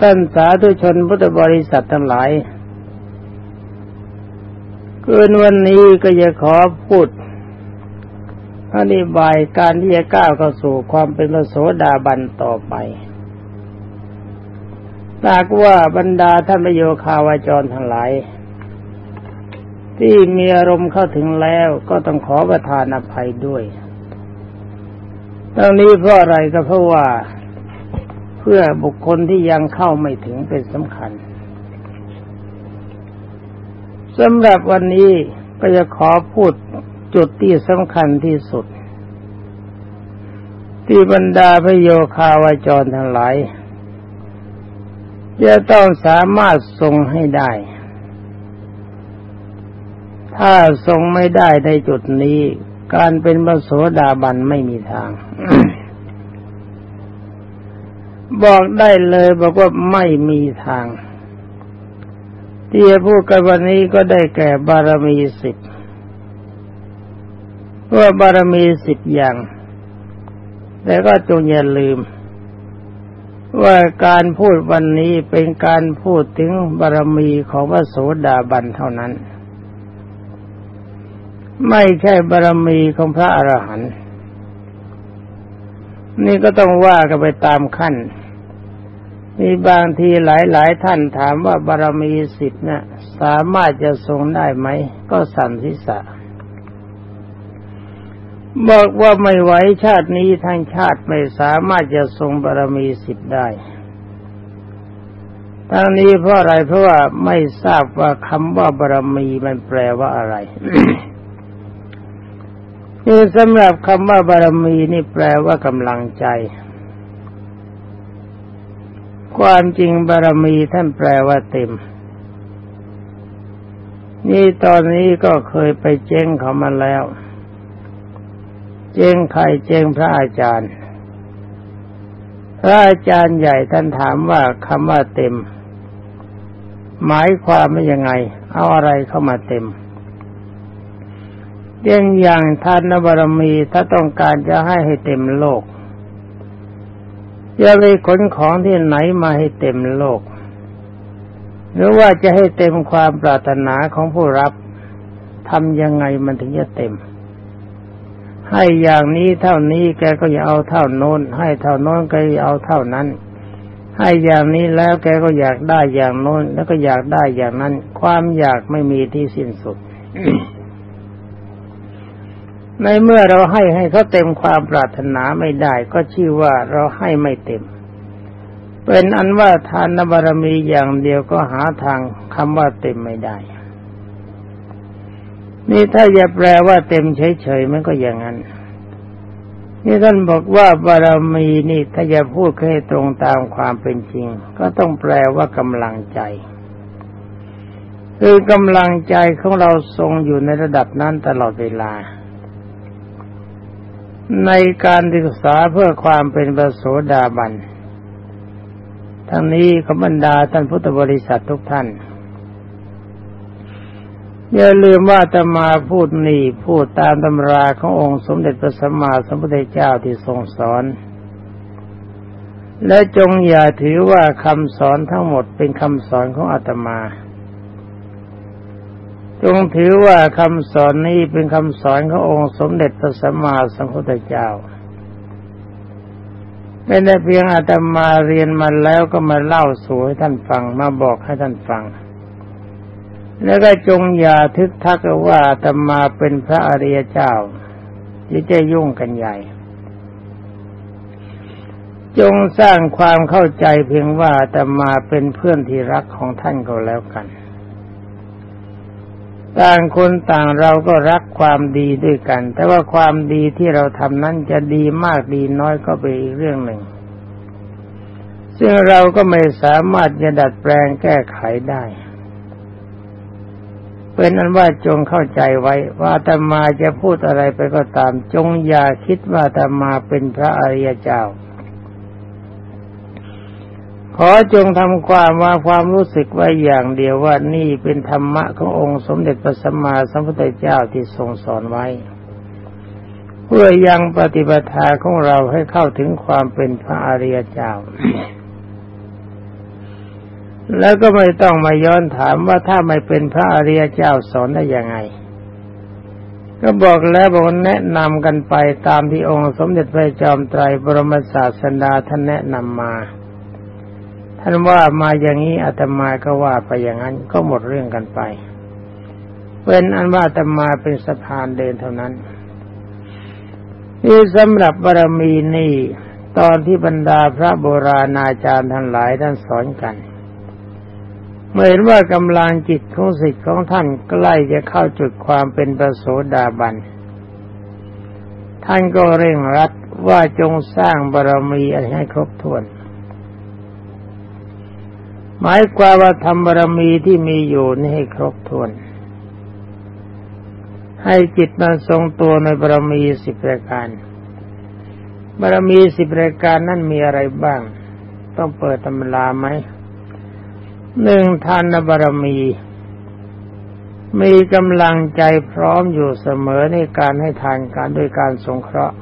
ท่านสาธุชนพุทธบริษัททั้งหลายเกินวันนี้ก็จะขอพูดอธิบายการที่จะก้าวเข้าสู่ความเป็นพระโสดาบันต่อไปตากว่าบรรดาท่านประโยคาวาจรทั้งหลาย ที่มีอารมณ์เข้าถึงแล้วก็ต้องขอประทานอภัยด้วยตรงนี้เพราะอะไรก็เพราะว่า พื่อบุคคลที่ยังเข้าไม่ถึงเป็นสำคัญสำหรับวันนี้ก็จะขอพูดจุดที่สำคัญที่สุด ที่บรรดาพระโยคาวาจรทั้งหลายจะต้องสามารถทรงให้ได้ ถ้าทรงไม่ได้ในจุดนี้ การเป็นพระโสดาบันไม่มีทาง บอกได้เลยบอกว่าไม่มีทาง ที่จะพูดกันวันนี้ก็ได้แก่บารมีสิบว่าบารมีสิบอย่าง แต่ก็จงอย่าลืม ว่าการพูดวันนี้เป็นการพูดถึงบารมีของพระโสดาบันเท่านั้น ไม่ใช่บารมีของพระอรหันต์ นี่ก็ต้องว่ากันไปตามขั้น มีบางทีหลายๆท่านถามว่าบารมีสิบนะ่ะสามารถจะทรงได้ไหม ก็สั่นทิษะบอกว่าไม่ไหวชาตินี้ทั้งชาติไม่สามารถจะทรงบารมีสิบได้ทั้งนี้เพราะอะไรเพราะว่าไม่ทราบว่าคำว่าบารมีมันแปลว่าอะไร คือสำหรับคำว่าบารมีนี่แปลว่ากำลังใจ ความจริงบารมีท่านแปลว่าเต็ม นี่ตอนนี้ก็เคยไปเจ้งเขามาแล้ว เจ้งใครเจ้งพระอาจารย์ พระอาจารย์ใหญ่ท่านถามว่าคำว่าเต็ม หมายความว่ายังไง เอาอะไรเข้ามาเต็ม เย่งอย่างท่านบารมีถ้าต้องการจะให้ให้เต็มโลกจะไปขนของที่ไหนมาให้เต็มโลก หรือว่าจะให้เต็มความปรารถนาของผู้รับทำยังไงมันถึงจะเต็ม ให้อย่างนี้เท่านี้แกก็อย่าเอาเท่าโน้น ให้เท่าโน้นก็อย่าเอาเท่านั้น ให้อย่างนี้แล้วแกก็อยากได้อย่างโน้น แล้วก็อยากได้อย่างนั้น ความอยากไม่มีที่สิ้นสุด ในเมื่อเราให้ให้เขาเต็มความปรารถนาไม่ได้ ก็ชื่อว่าเราให้ไม่เต็ม เป็นอันว่าทานบารมีอย่างเดียวก็หาทางคำว่าเต็มไม่ได้ นี่ถ้าจะแปลว่าเต็มเฉยๆมันก็อย่างนั้นนี่ท่านบอกว่าบารมีนี่ถ้าจะพูดให้ตรงตามความเป็นจริง ก็ต้องแปลว่ากำลังใจ คือกำลังใจของเราทรงอยู่ในระดับนั้นตลอดเวลา ในการศึกษาเพื่อความเป็นประโสดาบัน ทั้งนี้ขบรรดาท่านพุทธบริษัททุกท่าน อย่าลืมว่าจะมาพูดนี่พูดตามตำราขององค์สมเด็จพระสัมมาสัมพุทธเจ้าที่ทรงสอน และจงอย่าถือว่าคำสอนทั้งหมดเป็นคำสอนของอาตมา จงถือว่าคำสอนนี้เป็นคำสอนขององค์สมเด็จพระสัมมาสัมพุทธเจ้าไม่ได้เพียงอาตมาเรียนมาแล้วก็มาเล่าสู่ให้ท่านฟังมาบอกให้ท่านฟัง แล้วก็จงอย่าทึกทักว่าอาตมาเป็นพระอริยเจ้าที่จะยุ่งกันใหญ่ จงสร้างความเข้าใจเพียงว่าอาตมาเป็นเพื่อนที่รักของท่านก็แล้วกัน ต่างคนต่างเราก็รักความดีด้วยกัน แต่ว่าความดีที่เราทำนั้นจะดีมากดีน้อยก็เป็นอีกเรื่องหนึ่ง ซึ่งเราก็ไม่สามารถจะดัดแปลงแก้ไขได้ เป็นอันว่าจงเข้าใจไว้ว่าธรรมาจะพูดอะไรไปก็ตาม จงอย่าคิดว่าธรรมาเป็นพระอริยเจ้า ขอจงทำความว่าความรู้สึกไว้อย่างเดียวว่านี่เป็นธรรมะขององค์สมเด็จพระสัมมาสัมพุทธเจ้าที่ทรงสอนไว้ เพื่อยังปฏิบัติของเราให้เข้าถึงความเป็นพระอริยเจ้า แล้วก็ไม่ต้องมาย้อนถามว่าถ้าไม่เป็นพระอริยเจ้าสอนได้ยังไง ก็บอกแล้วบอกแนะนำกันไปตามที่องค์สมเด็จพระจอมไตรบรมศาสดาท่านแนะนำมา ท่านว่ามาอย่างนี้อาตมาก็ว่าไปอย่างนั้นก็หมดเรื่องกันไปเป็นอันว่าอาตมาเป็นสะพานเดินเท่านั้นนี่สำหรับบารมีนี่ตอนที่บรรดาพระโบราณอาจารย์ทั้งหลายท่านสอนกันเมื่อเห็นว่ากำลังจิตของสิทธิ์ของท่านใกล้จะเข้าจุดความเป็นประโสดาบัน ท่านก็เร่งรัดว่าจงสร้างบารมีให้ครบถ้วน หมายความว่าทำบารมีที่มีอยู่นี่ให้ครบถ้วน ให้จิตมันทรงตัวในบารมีสิบประการบารมีสิบรายการนั่นมีอะไรบ้าง ต้องเปิดตำราไหมหนึ่งทานบารมี มีกำลังใจพร้อมอยู่เสมอในการให้ทานการด้วยการสงเคราะห์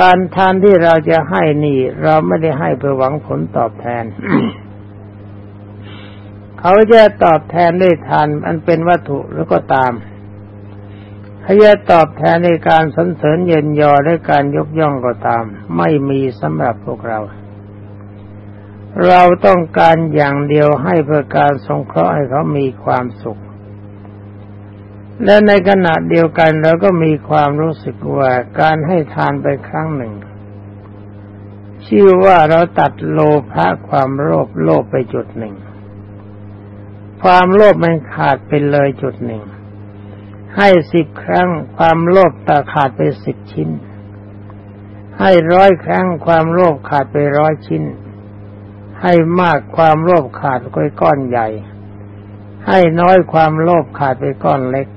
การทานที่เราจะให้นี่ เราไม่ได้ให้เพื่อหวังผลตอบแทน เขาจะตอบแทนด้วยทานอันเป็นวัตถุแล้วก็ตามถ้าจะตอบแทนในการสรรเสริญเย็นยอและการยกย่องก็ตาม ไม่มีสำหรับพวกเรา เราต้องการอย่างเดียวให้เพื่อการสงเคราะห์ให้เขามีความสุข และในขณะเดียวกันเราก็มีความรู้สึกว่าการให้ทานไปครั้งหนึ่ง ชื่อว่าเราตัดโลภะความโลภโลภไปจุดหนึ่ง ความโลภมันขาดไปเลยจุดหนึ่ง ให้สิบครั้งความโลภตาขาดไปสิบชิ้น ให้ร้อยครั้งความโลภขาดไปร้อยชิ้น ให้มากความโลภขาดไปก้อนใหญ่ให้น้อยความโลภขาดไปก้อนเล็ก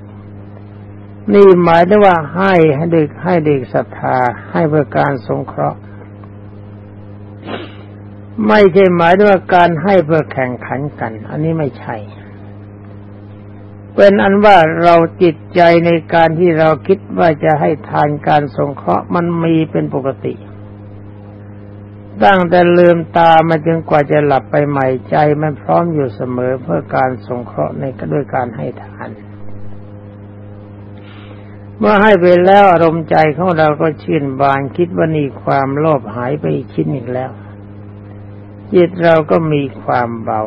นี่หมายถึงว่าให้ให้เด็กให้เด็กศรัทธาให้เพื่อการสงเคราะห์ ไม่ใช่หมายถึงว่าการให้เพื่อแข่งขันกัน อันนี้ไม่ใช่ เป็นอันว่าเราจิตใจในการที่เราคิดว่าจะให้ทานการสงเคราะห์มันมีเป็นปกติตั้งแต่ลืมตามาจนกว่าจะหลับไปใหม่ใจ มันพร้อมอยู่เสมอเพื่อการสงเคราะห์ในด้วยการให้ทาน เมื่อให้ไปแล้วอารมณ์ใจของเราก็ชื่นบานคิดว่านี่ความโลภหายไปชิ้นอีกแล้ว จิตเราก็มีความเบา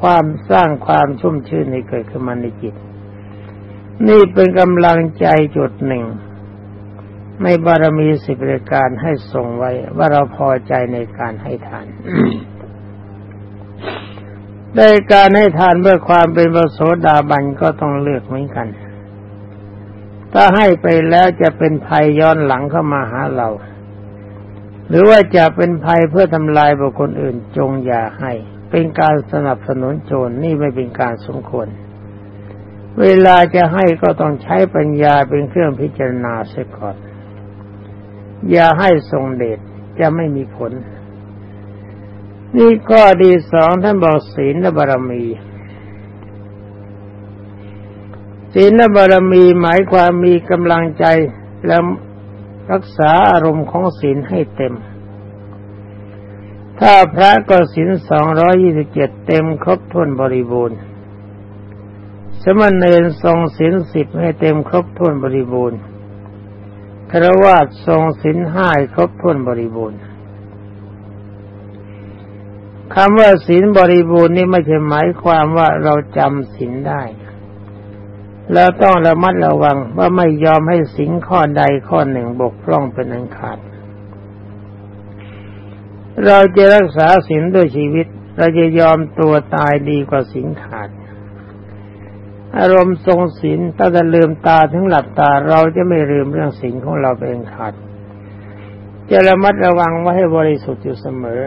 ความสร้างความชุ่มชื่นให้เกิดขึ้นมาในจิต นี่เป็นกำลังใจจุดหนึ่งในบารมีสิบรายการให้ส่งไว้ว่าเราพอใจในการให้ทานได้การให้ทานเพื่อความเป็นประโสดาบันก็ต้องเลือกเหมือนกัน ถ้าให้ไปแล้วจะเป็นภัยย้อนหลังเข้ามาหาเรา หรือว่าจะเป็นภัยเพื่อทำลายบุคคลอื่นจงอย่าให้ เป็นการสนับสนุนโจรนี่ไม่เป็นการสมควร เวลาจะให้ก็ต้องใช้ปัญญาเป็นเครื่องพิจารณาเสียก่อน อย่าให้ทรงเดชจะไม่มีผล นี่ข้อดีสองท่านบอกศีลและบารมี ศีลและบารมีหมายความมีกำลังใจแล้วรักษาอารมณ์ของศีลให้เต็ม ถ้าพระก็ศีลสองร้อยี่สิบเจ็ดเต็มครบถ้วนบริบูรณ์ สมณเณรทรงศีลสิบให้เต็มครบถ้วนบริบูรณ์ครวาสทรงศีลห้าครบถ้วนบริบูรณ์คำว่าศีลบริบูรณ์นี่ไม่ใช่หมายความว่าเราจำศีลได้ แล้วต้องระมัดระวังว่าไม่ยอมให้สิ่งข้อใดข้อหนึ่งบกพร่องเป็นอันขาด เราจะรักษาศีลด้วยชีวิต เราจะยอมตัวตายดีกว่าศีลขาด อารมณ์ทรงศีลถ้าจะลืมตาถึงหลับตาเราจะไม่ลืมเรื่องศีลของเราเป็นขาด จะระมัดระวังไว้ให้บริสุทธิ์อยู่เสมอ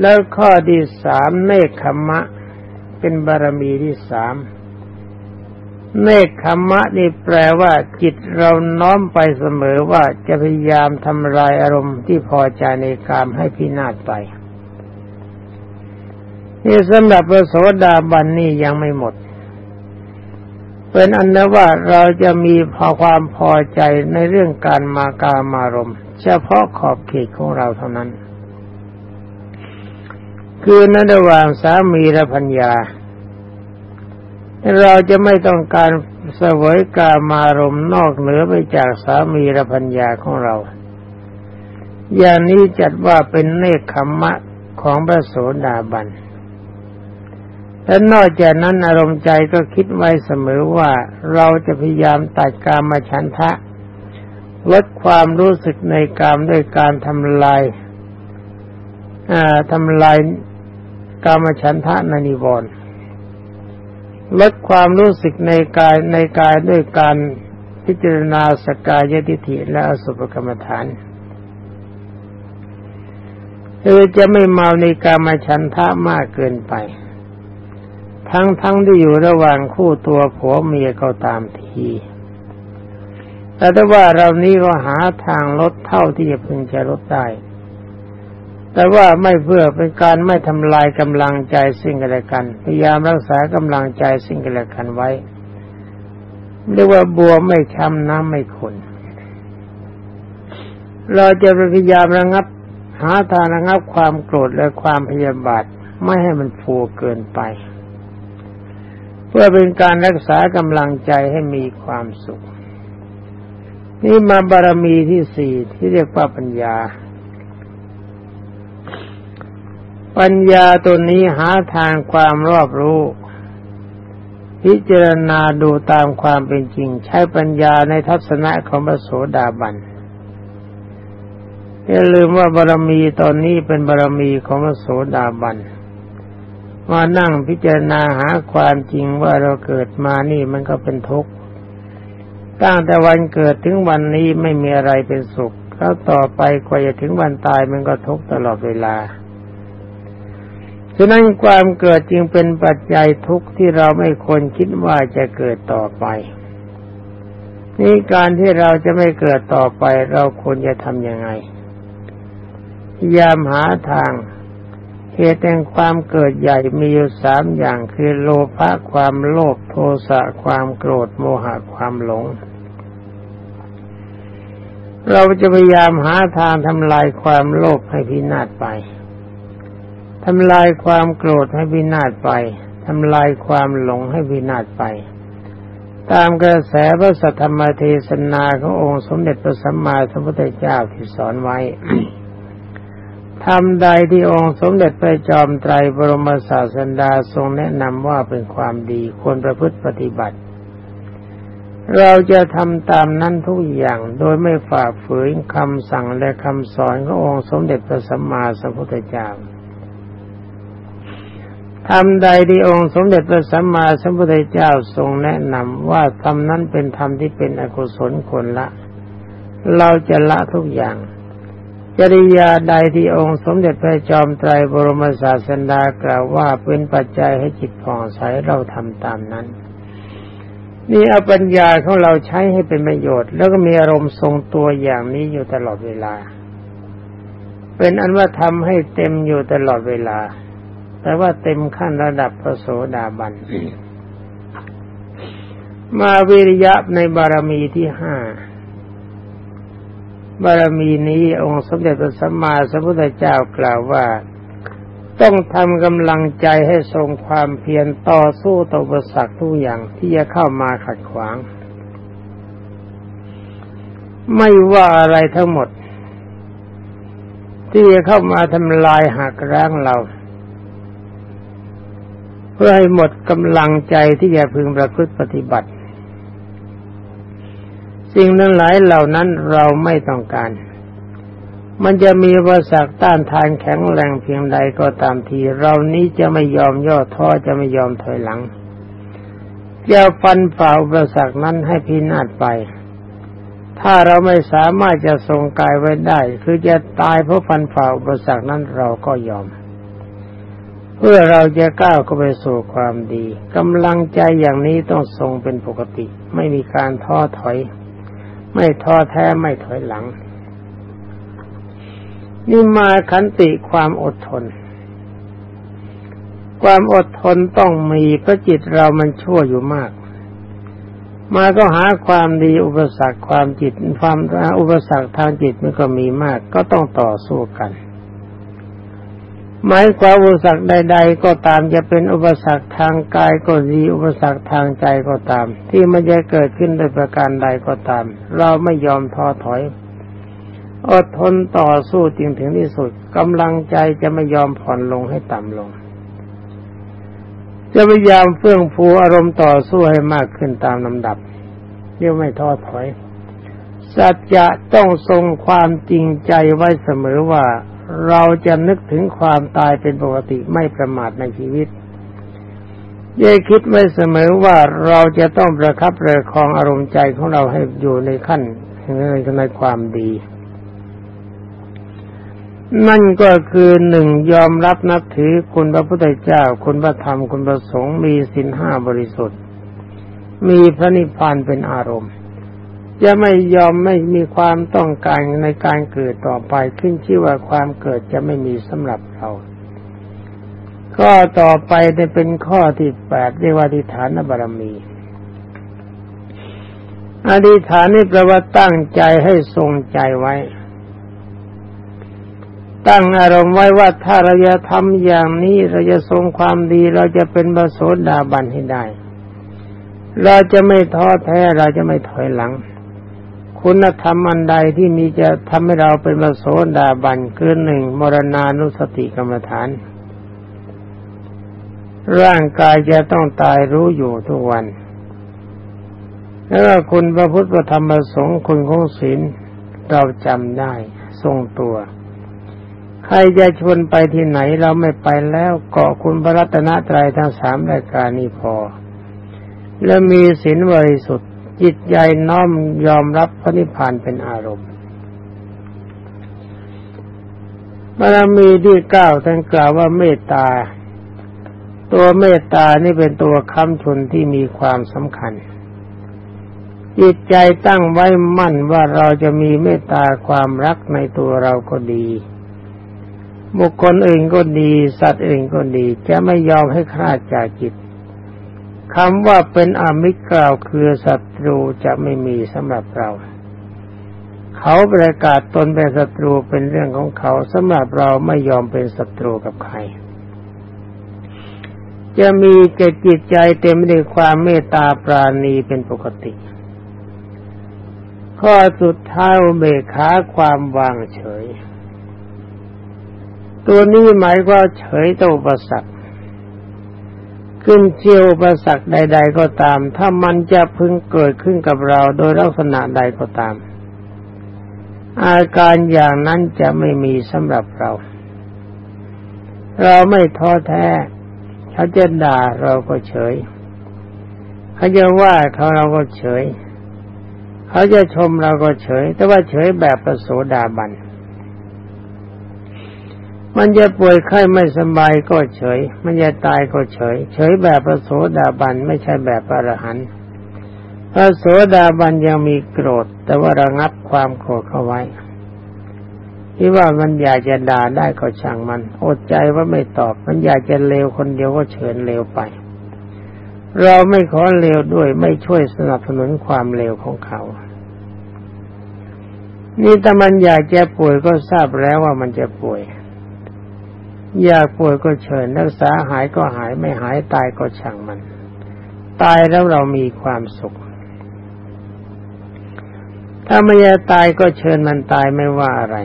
แล้วข้อที่สามเนคขมะ เป็นบารมีที่สามเนคขมะนี่แปลว่าจิตเราน้อมไปเสมอว่าจะพยายามทำลายอารมณ์ที่พอใจในกามให้พินาศไปนี่สำหรับพระโสดาบันนี่ยังไม่หมด เป็นอันนั้นว่าเราจะมีพอความพอใจในเรื่องการมากามารมเฉพาะขอบเขตของเราเท่านั้น คือในระหว่างสามีและพัญญา เราจะไม่ต้องการเสวยกามารมนอกเหนือไปจากสามีและพัญญาของเรา อย่างนี้จัดว่าเป็นเนคขมมะของพระโสดาบันและนอกจากนั้นอารมณ์ใจก็คิดไว้เสมอว่าเราจะพยายามตัดกามมาชันทะลดความรู้สึกในกามด้วยการทำลายทำลาย กามฉันทะนนิวรณ์ลดความรู้สึกในกายในกายด้วยการพิจารณาสกายทิฏฐิและอสุภกรรมฐานคือจะไม่เมาในกามฉันทะมากเกินไป ทั้งทั้งที่อยู่ระหว่างคู่ตัวผัวเมียก็ตามทีแต่ถ้าว่าเรานี้ก็หาทางลดเท่าที่จะพึงจะลดได้ แต่ว่าไม่เพื่อเป็นการไม่ทำลายกำลังใจสิ่งกันและกัน พยายามรักษากำลังใจสิ่งกันและกันไว้ เรียกว่าบัวไม่ช้ำน้ำไม่ขุนเราจะพยายามระงับ หาทางระงับความโกรธและความพยาบาทไม่ให้มันฟูเกินไป เพื่อเป็นการรักษากำลังใจให้มีความสุข นี่มาบารมีที่สี่ที่เรียกว่าปัญญา ปัญญาตัวนี้หาทางความรอบรู้ พิจารณาดูตามความเป็นจริง ใช้ปัญญาในทัศนะของพระโสดาบันอย่าลืมว่าบารมีตอนนี้เป็นบารมีของพระโสดาบันมานั่งพิจารณาหาความจริงว่าเราเกิดมานี่มันก็เป็นทุกข์ตั้งแต่วันเกิดถึงวันนี้ไม่มีอะไรเป็นสุขแล้วต่อไปกว่าจะถึงวันตายมันก็ทุกข์ตลอดเวลา ฉะนั้นความเกิดจึงเป็นปัจจัยทุกข์ที่เราไม่ควรคิดว่าจะเกิดต่อไป นี่การที่เราจะไม่เกิดต่อไป เราควรจะทำยังไงพยายามหาทางเหตุแห่งความเกิดใหญ่มีอยู่สามอย่างคือโลภะความโลภโทสะความโกรธโมหะความหลง เราจะพยายามหาทางทำลายความโลภให้พินาศไป ทำลายความโกรธให้วินาศไปทำลายความหลงให้วินาศไป ตามกระแสพระสัทธรรมเทศนาขององค์สมเด็จพระสัมมาสัมพุทธเจ้าที่สอนไว้ทำใดที่องค์สมเด็จพระจอมไตรบรมศาสดาทรงแนะนำว่าเป็นความดีควรประพฤติปฏิบัติ เราจะทำตามนั้นทุกอย่างโดยไม่ฝ่าฝืนคำสั่งและคำสอนขององค์สมเด็จพระสัมมาสัมพุทธเจ้า ทำใดที่องค์สมเด็จพระสัมมาสัมพุทธเจ้าทรงแนะนำว่าธรรมนั้นเป็นธรรมที่เป็นอกุศลคนละ เราจะละทุกอย่าง จริยาใดที่องค์สมเด็จพระจอมไตรบรมศาสดากล่าวว่าเป็นปัจจัยให้จิตผ่องใสเราทำตามนั้นนี่เอาปัญญาของเราใช้ให้เป็นประโยชน์ แล้วก็มีอารมณ์ทรงตัวอย่างนี้อยู่ตลอดเวลา เป็นอันว่าทำให้เต็มอยู่ตลอดเวลา แต่ว่าเต็มขั้นระดับพระโสดาบัน มาวิริยะในบารมีที่ห้าบารมีนี้องค์สมเด็จพระสัมมาสัมพุทธเจ้ากล่าวว่าต้องทำกำลังใจให้ทรงความเพียรต่อสู้ต่ออุปสรรคทุกอย่างที่จะเข้ามาขัดขวาง ไม่ว่าอะไรทั้งหมด ที่จะเข้ามาทำลายหักร้างเราเพื่อให้หมดกำลังใจที่จะพึงประพฤติปฏิบัติ สิ่งนั้นหลายเหล่านั้นเราไม่ต้องการ มันจะมีวสรรคต้านทานแข็งแรงเพียงใดก็ตามที เรานี้จะไม่ยอมย่อท้อจะไม่ยอมถอยหลังจะฟันฝ่าอุปสรรคนั้นให้พินาศไป ถ้าเราไม่สามารถจะทรงกายไว้ได้ คือจะตายเพราะฟันฝ่าอุปสรรคนั้นเราก็ยอม พื่อเราจะก้าวเข้าไปสู่ความดีกำลังใจอย่างนี้ต้องทรงเป็นปกติ ไม่มีการท้อถอย ไม่ท้อแท้ไม่ถอยหลัง นี่มาขันติความอดทน ความอดทนต้องมีเพราะจิตเรามันชั่วอยู่มาก มาก็หาความดีอุปสรรคความจิตความอุปสรรคทางจิตมันก็มีมาก ก็ต้องต่อสู้กัน หมายความอุปสรรคใด ๆ ก็ตามจะเป็นอุปสรรคทางกายก็ดีอุปสรรคทางใจก็ตาม ที่มันจะเกิดขึ้นโดยประการใดก็ตาม เราไม่ยอมท้อถอย อดทนต่อสู้จริงถึงที่สุดกำลังใจจะไม่ยอมผ่อนลงให้ต่ำลง จะพยายามเฟื่องฟูอารมณ์ต่อสู้ให้มากขึ้นตามลำดับเรียกไม่ท้อถอยสัจจะต้องทรงความจริงใจไว้เสมอว่า เราจะนึกถึงความตายเป็นปกติไม่ประมาทในชีวิตย่คิดไว้เสมอว่าเราจะต้องประคับประคองอารมณ์ใจของเราให้อยู่ในขั้นในในความดี นั่นก็คือหนึ่งยอมรับนับถือคุณพระพุทธเจ้า คุณพระธรรมคุณพระสงฆ์มีสินห้าบริสุทธิ์ มีพระนิพพานเป็นอารมณ์ จะไม่ยอมไม่มีความต้องการในการเกิดต่อไปขึ้นชื่อว่าความเกิดจะไม่มีสำหรับเราข้อต่อไปจะเป็นข้อที่แปดเรียกว่าอธิฐานบารมี อธิฐานนี่แปลว่าตั้งใจให้ทรงใจไว้ ตั้งอารมณ์ไว้ว่าถ้าเราจะทำอย่างนี้เราจะทรงความดีเราจะเป็นบโสดาบันให้ได้ เราจะไม่ท้อแท้เราจะไม่ถอยหลัง คุณธรรมอันใดที่มีจะทำให้เราเป็นมโสดาบันคือหนึ่งมรณานุสติกรรมฐาน ร่างกายจะต้องตายรู้อยู่ทุกวัน แล้วคุณพระพุทธธรรมประสงค์คุณของศีลเราจำได้ทรงตัว ใครจะชวนไปที่ไหนเราไม่ไปแล้วเกาะคุณพระรัตนตรัยทั้งสามรายการนี้พอ และมีศีลบริสุทธิ์ จิตใจน้อมยอมรับพระนิพพานเป็นอารมณ์บารมีที่เก้าท่านกล่าวว่าเมตตา ตัวเมตตานี่เป็นตัวค้ำชนที่มีความสำคัญ จิตใจตั้งไว้มั่นว่าเราจะมีเมตตาความรักในตัวเราก็ดี บุคคลอื่นก็ดี สัตว์อื่นก็ดี จะไม่ยอมให้คลาดจากจิต คำว่าเป็นอมิตรกล่าวคือศัตรูจะไม่มีสำหรับเรา เขาประกาศตนเป็นศัตรูเป็นเรื่องของเขาสำหรับเราไม่ยอมเป็นศัตรูกับใคร จะมีเกจิตใจเต็มด้วยความเมตตาปราณีเป็นปกติ ข้อสุดท้ายเบขาความวางเฉย ตัวนี้หมายว่าเฉยต่ออุปสรรค ขึ้นเชี่ยวประสักใด ๆ ก็ตาม ถ้ามันจะพึงเกิดขึ้นกับเราโดยลักษณะใดก็ตาม อาการอย่างนั้นจะไม่มีสำหรับเรา เราไม่ท้อแท้ เขาจะด่าเราก็เฉย เขาจะว่าเขาเราก็เฉย เขาจะชมเราก็เฉย แต่ว่าเฉยแบบประโสดาบัน มันจะป่วยไข้ไม่สบายก็เฉย มันจะตายก็เฉย เฉยแบบพระโสดาบันไม่ใช่แบบพระอรหันต์พระโสดาบันยังมีโกรธ แต่ว่าระงับความโกรธเข้าไว้ ที่ว่ามันอยากจะด่าได้ก็ช่างมัน อดใจว่าไม่ตอบ มันอยากจะเลวคนเดียวก็เชิญเลวไป เราไม่ขอเลวด้วยไม่ช่วยสนับสนุนความเลวของเขา นี่แต่มันอยากจะป่วยก็ทราบแล้วว่ามันจะป่วย อยากป่วยก็เชิญรักษาหายก็หายไม่หายตายก็ช่างมัน ตายแล้วเรามีความสุข ถ้าไม่จะตายก็เชิญมันตายไม่ว่าอะไร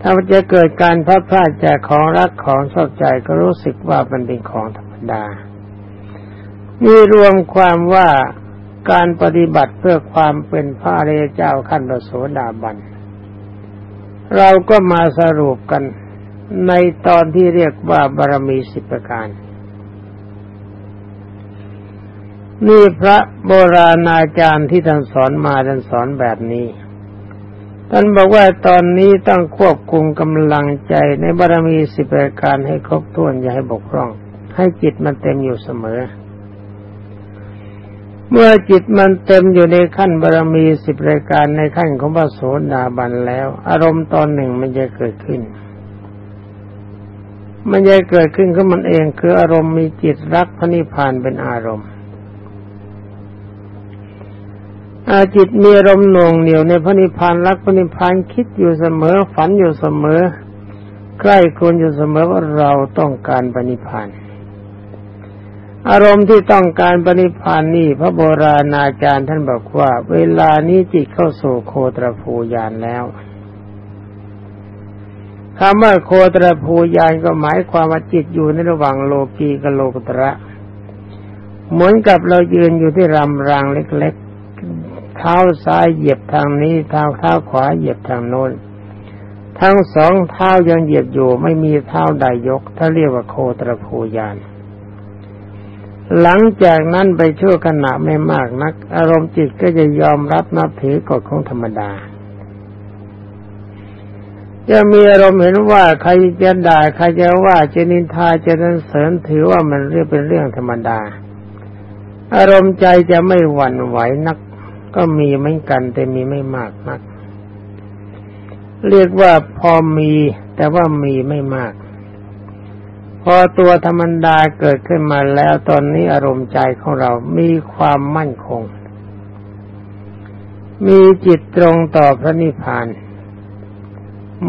ถ้าจะเกิดการพลาดพลาดจากของรักของชอบใจก็รู้สึกว่ามันเป็นของธรรมดานี่รวมความว่าการปฏิบัติเพื่อความเป็นพระอริยเจ้าขั้นประโสดาบัน เราก็มาสรุปกัน ในตอนที่เรียกว่าบารมีสิบประการ นี่พระโบราณอาจารย์ที่ท่านสอนมาท่านสอนแบบนี้ท่านบอกว่าตอนนี้ต้องควบคุมกำลังใจในบารมีสิบประการให้ครบถ้วนอย่าให้บกพร่อง ให้จิตมันเต็มอยู่เสมอ เมื่อจิตมันเต็มอยู่ในขั้นบารมีสิบรายการในขั้นของพระโสดาบันแล้ว อารมณ์ตอนหนึ่งมันจะเกิดขึ้น มันจะเกิดขึ้นของมันเอง คืออารมณ์มีจิตรักพระนิพพานเป็นอารมณ์อาจิตมีอารมณ์หน่วงเหนียวในพระนิพพานรักพระนิพพานคิดอยู่เสมอ ฝันอยู่เสมอ ใกล้คุณอยู่เสมอว่าเราต้องการปณิพพานอารมณ์ที่ต้องการปณิพานนี่พระโบราณอาจารย์ท่านบอกว่า เวลานี้จิตเข้าสู่โคตรภูยานแล้ว คำว่าโคตรภูยานก็หมายความว่าจิตอยู่ในระหว่างโลกีกับโลกุตระ เหมือนกับเรายืนอยู่ที่รำรางเล็กๆ เท้าซ้ายเหยียบทางนี้เท้าเท้าขวาเหยียบทางโน้น ทั้งสองเท้ายังเหยียบอยู่ไม่มีเท้าใดยก ถ้าเรียกว่าโคตรภูยานหลังจากนั้นไปชั่วขณะไม่มากนัก อารมณ์จิตก็จะยอมรับนับถือกฎของธรรมดา จะมีอารมณ์เห็นว่าใครจะด่าใครจะว่าจะนินทาจะนันเสริญถือว่ามันเรื่องเป็นเรื่องธรรมดา อารมณ์ใจจะไม่หวั่นไหวนัก ก็มีเหมือนกันแต่มีไม่มากนัก เรียกว่าพอมีแต่ว่ามีไม่มาก พอตัวธรรมดาเกิดขึ้นมาแล้วตอนนี้อารมณ์ใจของเรามีความมั่นคง มีจิตตรงต่อพระนิพพาน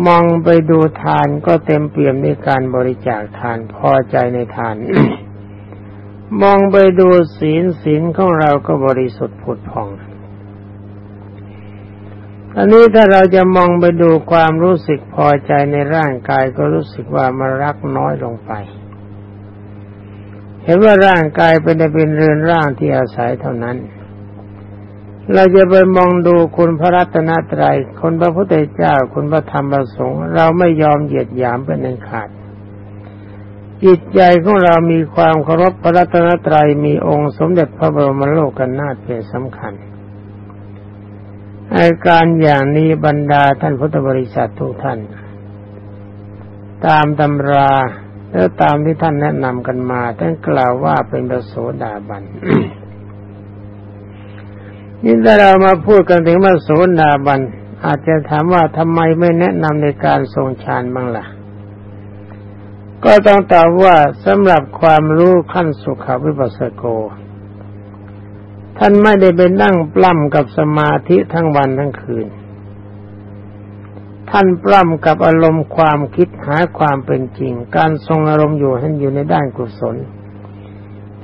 มองไปดูทานก็เต็มเปี่ยมในการบริจาคทานพอใจในทาน มองไปดูศีลศีลของเราก็บริสุทธิ์ผุดผ่องอันนี้ถ้าเราจะมองไปดูความรู้สึกพอใจในร่างกายก็รู้สึกว่ามันรักน้อยลงไป เห็นว่าร่างกายเป็นแต่เป็นเรือนร่างที่อาศัยเท่านั้น เราจะไปมองดูคุณพระรัตนตรัยคนพระพุทธเจ้าคุณพระธรรมประสงค์เราไม่ยอมเหยียดหยามเป็นอันขาด จิตใจของเรามีความเคารพพระรัตนตรัยมีองค์สมเด็จพระบรมโลกันนาถเป็นสำคัญอาการอย่างนี้บรรดาท่านพุทธบริษัททุกท่าน ตามตำราแล้วตามที่ท่านแนะนำกันมาท่านกล่าวว่าเป็นประโสดาบัน นี่ถ้าเรามาพูดกันถึงพระโสดาบัน อาจจะถามว่าทำไมไม่แนะนำในการทรงฌานบ้างละ่ะ ก็ต้องตอบว่าสำหรับความรู้ขั้นสุขวิปัสสโก ท่านไม่ได้ไปนั่งปล้ำกับสมาธิทั้งวันทั้งคืน ท่านปล้ำกับอารมณ์ความคิดหาความเป็นจริง การทรงอารมณ์อยู่ท่านอยู่ในด้านกุศล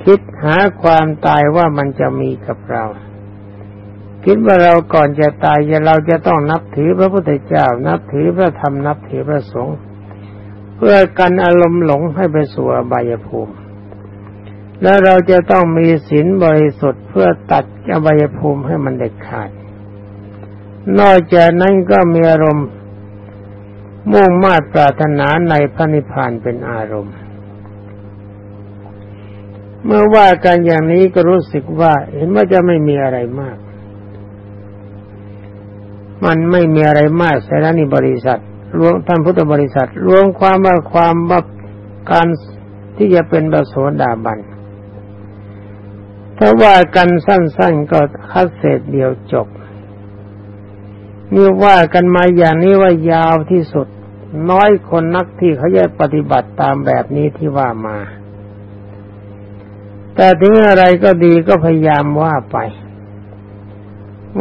คิดหาความตายว่ามันจะมีกับเรา คิดว่าเราก่อนจะตายเราจะต้องนับถือพระพุทธเจ้า นับถือพระธรรมนับถือพระสงฆ์เพื่อกันอารมณ์หลงให้ไปสู่อบายภูมิ แล้วเราจะต้องมีศีลบริสุทธิ์เพื่อตัดอบายภูมิให้มันเด็ดขาด นอกจากนั้นก็มีอารมณ์มุ่งมาตรปรารถนาในพระนิพพานเป็นอารมณ์ เมื่อว่ากันอย่างนี้ก็รู้สึกว่าเห็นว่าจะไม่มีอะไรมาก มันไม่มีอะไรมากแต่ละนิบริษัทรวมท่านพุทธบริษัทรวมความว่าความว่าการที่จะเป็นบระโสดาบันถ้าว่ากันสั้นๆก็คัดเศษเดียวจบนี่ว่ากันมาอย่างนี้ว่ายาวที่สุด น้อยคนนักที่เขาจะปฏิบัติตามแบบนี้ที่ว่ามา แต่ถึงอะไรก็ดีก็พยายามว่าไป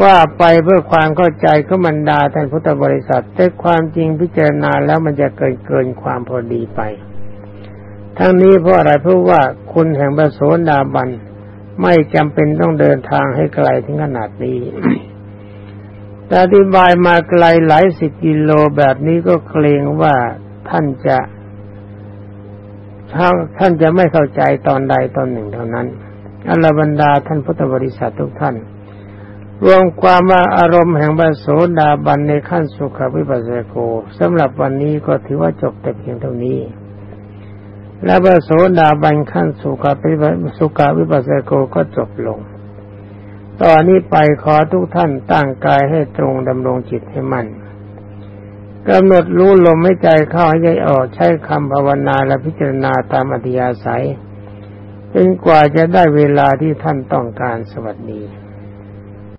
ว่าไปเพื่อความเข้าใจก็มันดาท่านพุทธบริษัท แต่ความจริงพิจารณาแล้วมันจะเกินเกินความพอดีไป ทั้งนี้เพราะอะไรเพราะว่าคุณแห่งประโสดาบันไม่จำเป็นต้องเดินทางให้ไกลถึงขนาดนี้แต่อธิบายมาไกลหลายสิบกิโลแบบนี้ก็เกรงว่าท่านจะท่านจะไม่เข้าใจตอนใดตอนหนึ่งเท่านั้นอัลบรรดาท่านพุทธบริษัททุกท่าน รวมความว่าอารมณ์แห่งบาโสดาบันในขั้นสุขวิปัสสโกสำหรับวันนี้ก็ถือว่าจบแต่เพียงเท่านี้ และพระโสดาบันขั้นสุขวิปสุขวิปัสสโกก็จบลง ตอนนี้ไปขอทุกท่านตั้งกายให้ตรงดำรงจิตให้มั่นกำหนดรู้ลมไม่ใจเข้าให้ใจออกใช้คำภาวนาและพิจารณาตามอธิยาศัยจนกว่าจะได้เวลาที่ท่านต้องการสวัสดี